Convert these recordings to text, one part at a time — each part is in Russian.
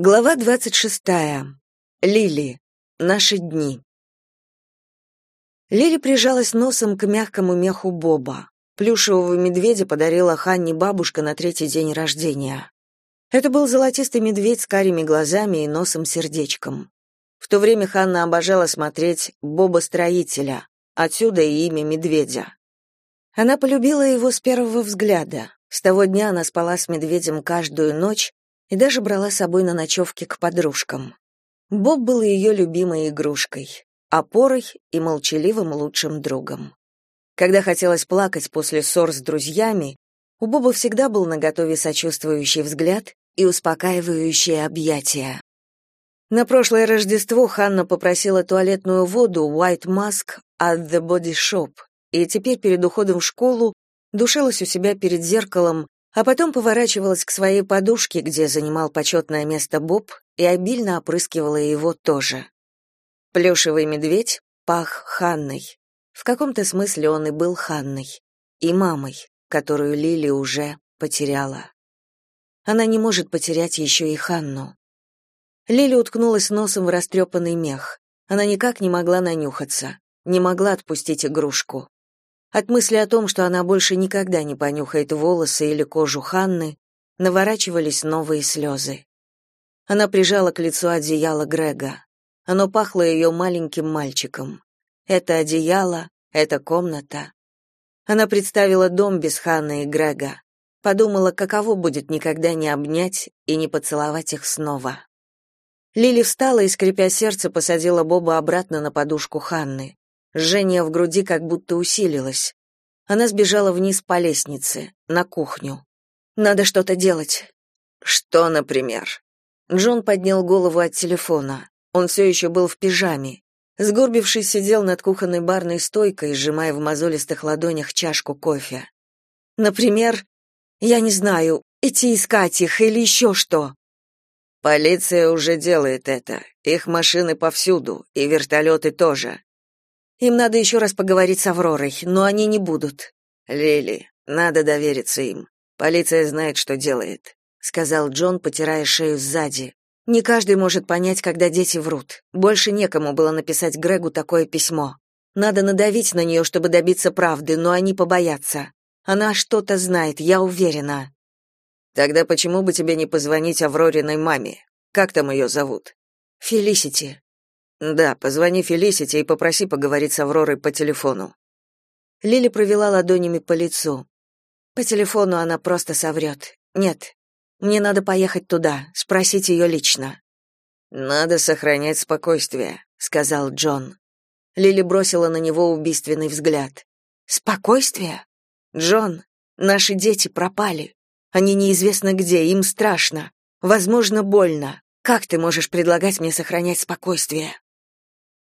Глава 26. Лили. Наши дни. Лили прижалась носом к мягкому меху Боба. Плюшевого медведя подарила Ханне бабушка на третий день рождения. Это был золотистый медведь с карими глазами и носом-сердечком. В то время Ханна обожала смотреть Боба-строителя, отсюда и имя медведя. Она полюбила его с первого взгляда. С того дня она спала с медведем каждую ночь, и даже брала с собой на ночевки к подружкам. Боб был ее любимой игрушкой, опорой и молчаливым лучшим другом. Когда хотелось плакать после ссор с друзьями, у Боба всегда был наготове сочувствующий взгляд и успокаивающее объятия. На прошлое Рождество Ханна попросила туалетную воду White Mask от The Body Shop, и теперь перед уходом в школу душилась у себя перед зеркалом а потом поворачивалась к своей подушке, где занимал почетное место Боб, и обильно опрыскивала его тоже. Плюшевый медведь пах Ханной. В каком-то смысле он и был Ханной. И мамой, которую Лили уже потеряла. Она не может потерять еще и Ханну. Лили уткнулась носом в растрепанный мех. Она никак не могла нанюхаться, не могла отпустить игрушку. От мысли о том, что она больше никогда не понюхает волосы или кожу Ханны, наворачивались новые слезы. Она прижала к лицу одеяло Грега. Оно пахло ее маленьким мальчиком. Это одеяло, эта комната. Она представила дом без Ханны и Грега. Подумала, каково будет никогда не обнять и не поцеловать их снова. Лили встала и, скрипя сердце, посадила Боба обратно на подушку Ханны. Жжение в груди как будто усилилось. Она сбежала вниз по лестнице, на кухню. Надо что-то делать. Что, например? Джон поднял голову от телефона. Он все еще был в пижаме. Сгорбившись, сидел над кухонной барной стойкой, сжимая в мозолистых ладонях чашку кофе. Например, я не знаю, идти искать их или еще что. Полиция уже делает это. Их машины повсюду, и вертолеты тоже. Им надо еще раз поговорить с Авророй, но они не будут. Лили, надо довериться им. Полиция знает, что делает, сказал Джон, потирая шею сзади. Не каждый может понять, когда дети врут. Больше некому было написать Грегу такое письмо. Надо надавить на нее, чтобы добиться правды, но они побоятся. Она что-то знает, я уверена. Тогда почему бы тебе не позвонить Аврориной маме? Как там ее зовут? Фелисити. Да, позвони Фелисите и попроси поговорить с Авророй по телефону. Лили провела ладонями по лицу. По телефону она просто соврет. Нет. Мне надо поехать туда, спросить ее лично. Надо сохранять спокойствие, сказал Джон. Лили бросила на него убийственный взгляд. Спокойствие? Джон, наши дети пропали. Они неизвестно где, им страшно, возможно, больно. Как ты можешь предлагать мне сохранять спокойствие?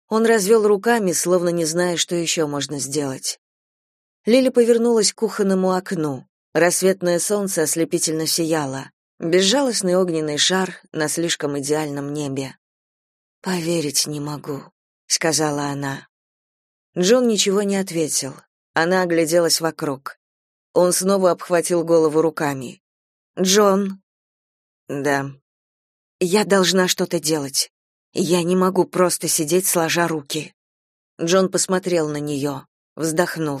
Он развел руками, словно не зная, что еще можно сделать. Лили повернулась к кухонному окну. Рассветное солнце ослепительно сияло. Безжалостный огненный шар на слишком идеальном небе. «Поверить не могу», — сказала она. Джон ничего не ответил. Она огляделась вокруг. Он снова обхватил голову руками. «Джон?» «Да». «Я должна что-то делать. Я не могу просто сидеть сложа руки. Джон посмотрел на нее, вздохнул.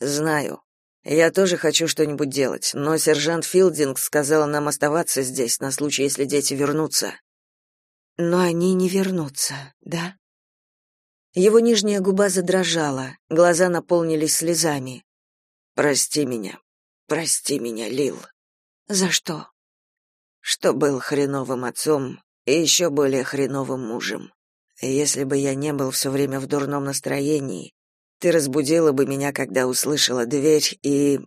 Знаю. Я тоже хочу что-нибудь делать, но сержант Филдинг сказала нам оставаться здесь на случай, если дети вернутся. Но они не вернутся, да? Его нижняя губа задрожала, глаза наполнились слезами. Прости меня. Прости меня, Лил. За что? Что был хреновым отцом и еще более хреновым мужем. Если бы я не был все время в дурном настроении, ты разбудила бы меня, когда услышала дверь, и...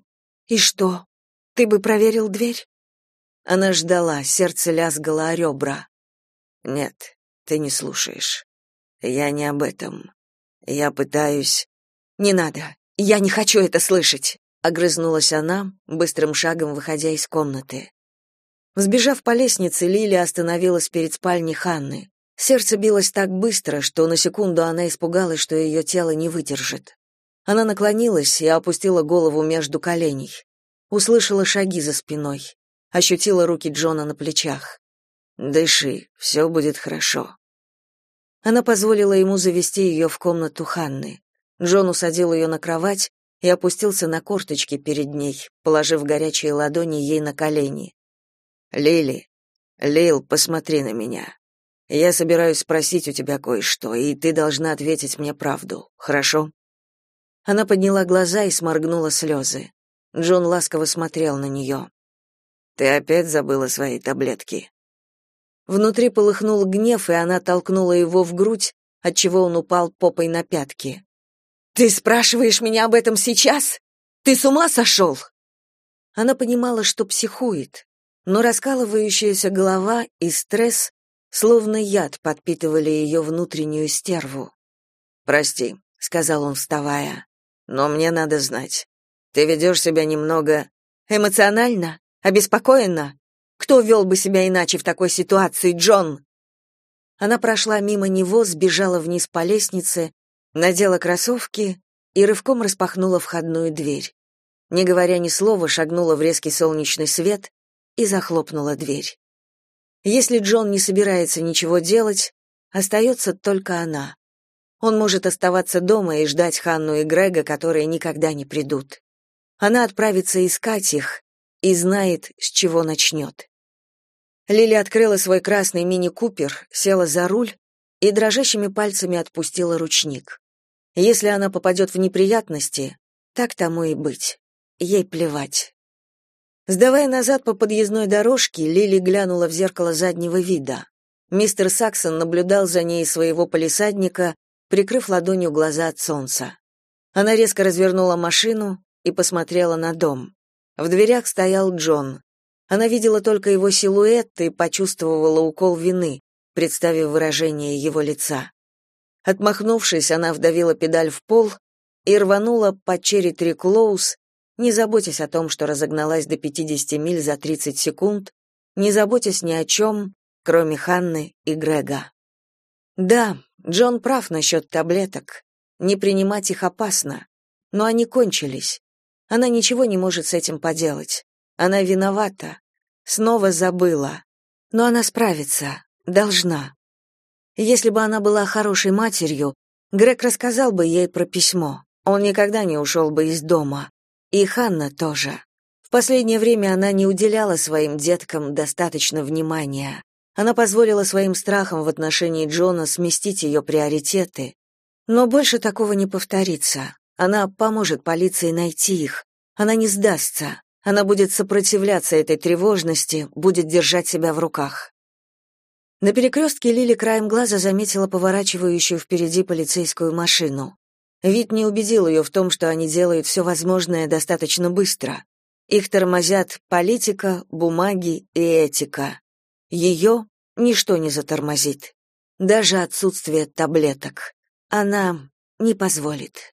И что? Ты бы проверил дверь? Она ждала, сердце лязгало о ребра. Нет, ты не слушаешь. Я не об этом. Я пытаюсь... Не надо, я не хочу это слышать, огрызнулась она, быстрым шагом выходя из комнаты. Взбежав по лестнице, Лили остановилась перед спальней Ханны. Сердце билось так быстро, что на секунду она испугалась, что ее тело не выдержит. Она наклонилась и опустила голову между коленей. Услышала шаги за спиной. Ощутила руки Джона на плечах. Дыши, все будет хорошо. Она позволила ему завести ее в комнату Ханны. Джон усадил ее на кровать и опустился на корточки перед ней, положив горячие ладони ей на колени. «Лили, Лил, посмотри на меня. Я собираюсь спросить у тебя кое-что, и ты должна ответить мне правду, хорошо?» Она подняла глаза и сморгнула слезы. Джон ласково смотрел на нее. «Ты опять забыла свои таблетки?» Внутри полыхнул гнев, и она толкнула его в грудь, отчего он упал попой на пятки. «Ты спрашиваешь меня об этом сейчас? Ты с ума сошел?» Она понимала, что психует, но раскалывающаяся голова и стресс словно яд подпитывали ее внутреннюю стерву. «Прости», — сказал он, вставая, — «но мне надо знать. Ты ведешь себя немного эмоционально, обеспокоенно. Кто вел бы себя иначе в такой ситуации, Джон?» Она прошла мимо него, сбежала вниз по лестнице, надела кроссовки и рывком распахнула входную дверь. Не говоря ни слова, шагнула в резкий солнечный свет и захлопнула дверь. Если Джон не собирается ничего делать, остается только она. Он может оставаться дома и ждать Ханну и Грега, которые никогда не придут. Она отправится искать их и знает, с чего начнет. Лили открыла свой красный мини-купер, села за руль и дрожащими пальцами отпустила ручник. Если она попадет в неприятности, так тому и быть. Ей плевать. Сдавая назад по подъездной дорожке, Лили глянула в зеркало заднего вида. Мистер Саксон наблюдал за ней из своего полисадника, прикрыв ладонью глаза от солнца. Она резко развернула машину и посмотрела на дом. В дверях стоял Джон. Она видела только его силуэт и почувствовала укол вины, представив выражение его лица. Отмахнувшись, она вдавила педаль в пол и рванула по Черри Три не заботясь о том, что разогналась до 50 миль за 30 секунд, не заботясь ни о чем, кроме Ханны и Грега. Да, Джон прав насчет таблеток. Не принимать их опасно. Но они кончились. Она ничего не может с этим поделать. Она виновата. Снова забыла. Но она справится. Должна. Если бы она была хорошей матерью, Грег рассказал бы ей про письмо. Он никогда не ушел бы из дома. И Ханна тоже. В последнее время она не уделяла своим деткам достаточно внимания. Она позволила своим страхам в отношении Джона сместить ее приоритеты. Но больше такого не повторится. Она поможет полиции найти их. Она не сдастся. Она будет сопротивляться этой тревожности, будет держать себя в руках. На перекрестке Лили краем глаза заметила поворачивающую впереди полицейскую машину. Вид не убедил ее в том, что они делают все возможное достаточно быстро. Их тормозят политика, бумаги и этика. Ее ничто не затормозит. Даже отсутствие таблеток. Она не позволит.